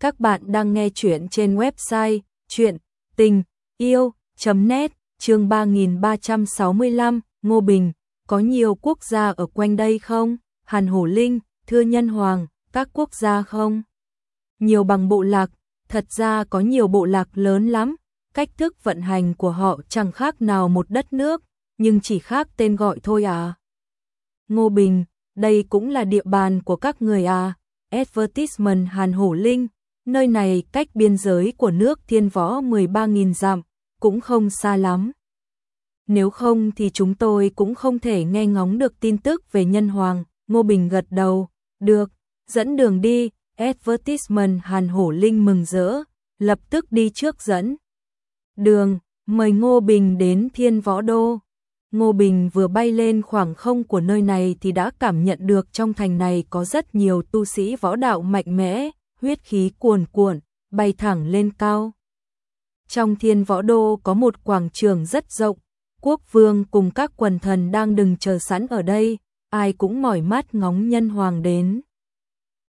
Các bạn đang nghe chuyện trên website chuyện tình yêu.net chương 3365 Ngô Bình, có nhiều quốc gia ở quanh đây không? Hàn Hổ Linh, Thưa Nhân Hoàng, các quốc gia không? Nhiều bằng bộ lạc, thật ra có nhiều bộ lạc lớn lắm, cách thức vận hành của họ chẳng khác nào một đất nước, nhưng chỉ khác tên gọi thôi à. Ngô Bình, đây cũng là địa bàn của các người à. Advertisement Hàn Hổ Linh, nơi này cách biên giới của nước thiên võ 13.000 dặm, cũng không xa lắm. Nếu không thì chúng tôi cũng không thể nghe ngóng được tin tức về nhân hoàng, Ngô Bình gật đầu, được, dẫn đường đi, advertisement Hàn Hổ Linh mừng rỡ, lập tức đi trước dẫn. Đường, mời Ngô Bình đến thiên võ đô. Ngô Bình vừa bay lên khoảng không của nơi này thì đã cảm nhận được trong thành này có rất nhiều tu sĩ võ đạo mạnh mẽ, huyết khí cuồn cuộn, bay thẳng lên cao. Trong thiên võ đô có một quảng trường rất rộng, quốc vương cùng các quần thần đang đừng chờ sẵn ở đây, ai cũng mỏi mắt ngóng nhân hoàng đến.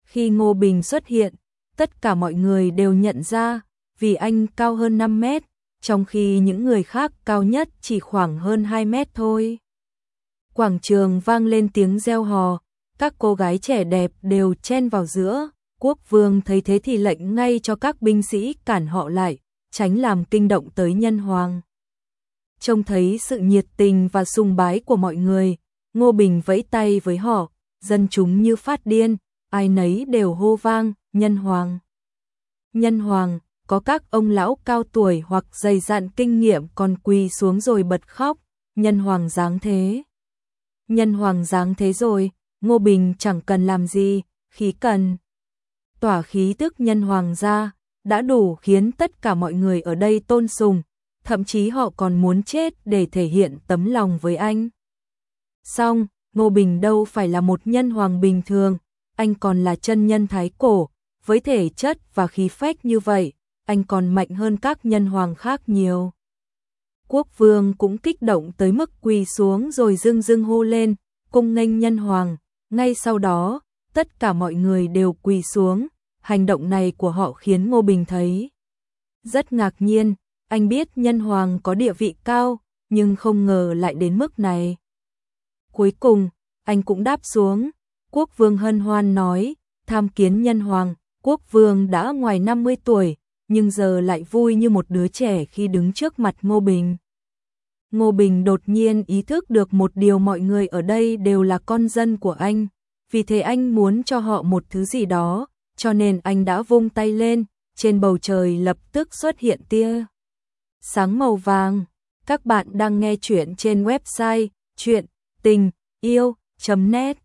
Khi Ngô Bình xuất hiện, tất cả mọi người đều nhận ra, vì anh cao hơn 5 mét, trong khi những người khác cao nhất chỉ khoảng hơn 2 mét thôi. Quảng trường vang lên tiếng reo hò, các cô gái trẻ đẹp đều chen vào giữa, quốc vương thấy thế thì lệnh ngay cho các binh sĩ cản họ lại, tránh làm kinh động tới nhân hoàng. Trông thấy sự nhiệt tình và sùng bái của mọi người, Ngô Bình vẫy tay với họ, dân chúng như phát điên, ai nấy đều hô vang, nhân hoàng. Nhân hoàng, có các ông lão cao tuổi hoặc dày dặn kinh nghiệm còn quỳ xuống rồi bật khóc, nhân hoàng dáng thế. Nhân hoàng dáng thế rồi, Ngô Bình chẳng cần làm gì, khí cần. Tỏa khí tức nhân hoàng gia đã đủ khiến tất cả mọi người ở đây tôn sùng, thậm chí họ còn muốn chết để thể hiện tấm lòng với anh. Xong, Ngô Bình đâu phải là một nhân hoàng bình thường, anh còn là chân nhân thái cổ, với thể chất và khí phách như vậy, anh còn mạnh hơn các nhân hoàng khác nhiều. Quốc vương cũng kích động tới mức quỳ xuống rồi dưng dưng hô lên, cung nghênh nhân hoàng, ngay sau đó, tất cả mọi người đều quỳ xuống, hành động này của họ khiến Ngô Bình thấy rất ngạc nhiên, anh biết nhân hoàng có địa vị cao, nhưng không ngờ lại đến mức này. Cuối cùng, anh cũng đáp xuống, quốc vương hân hoan nói, tham kiến nhân hoàng, quốc vương đã ngoài 50 tuổi, nhưng giờ lại vui như một đứa trẻ khi đứng trước mặt Ngô Bình. Ngô Bình đột nhiên ý thức được một điều mọi người ở đây đều là con dân của anh, vì thế anh muốn cho họ một thứ gì đó, cho nên anh đã vung tay lên, trên bầu trời lập tức xuất hiện tia sáng màu vàng. Các bạn đang nghe chuyện trên website chuyện tình yêu.net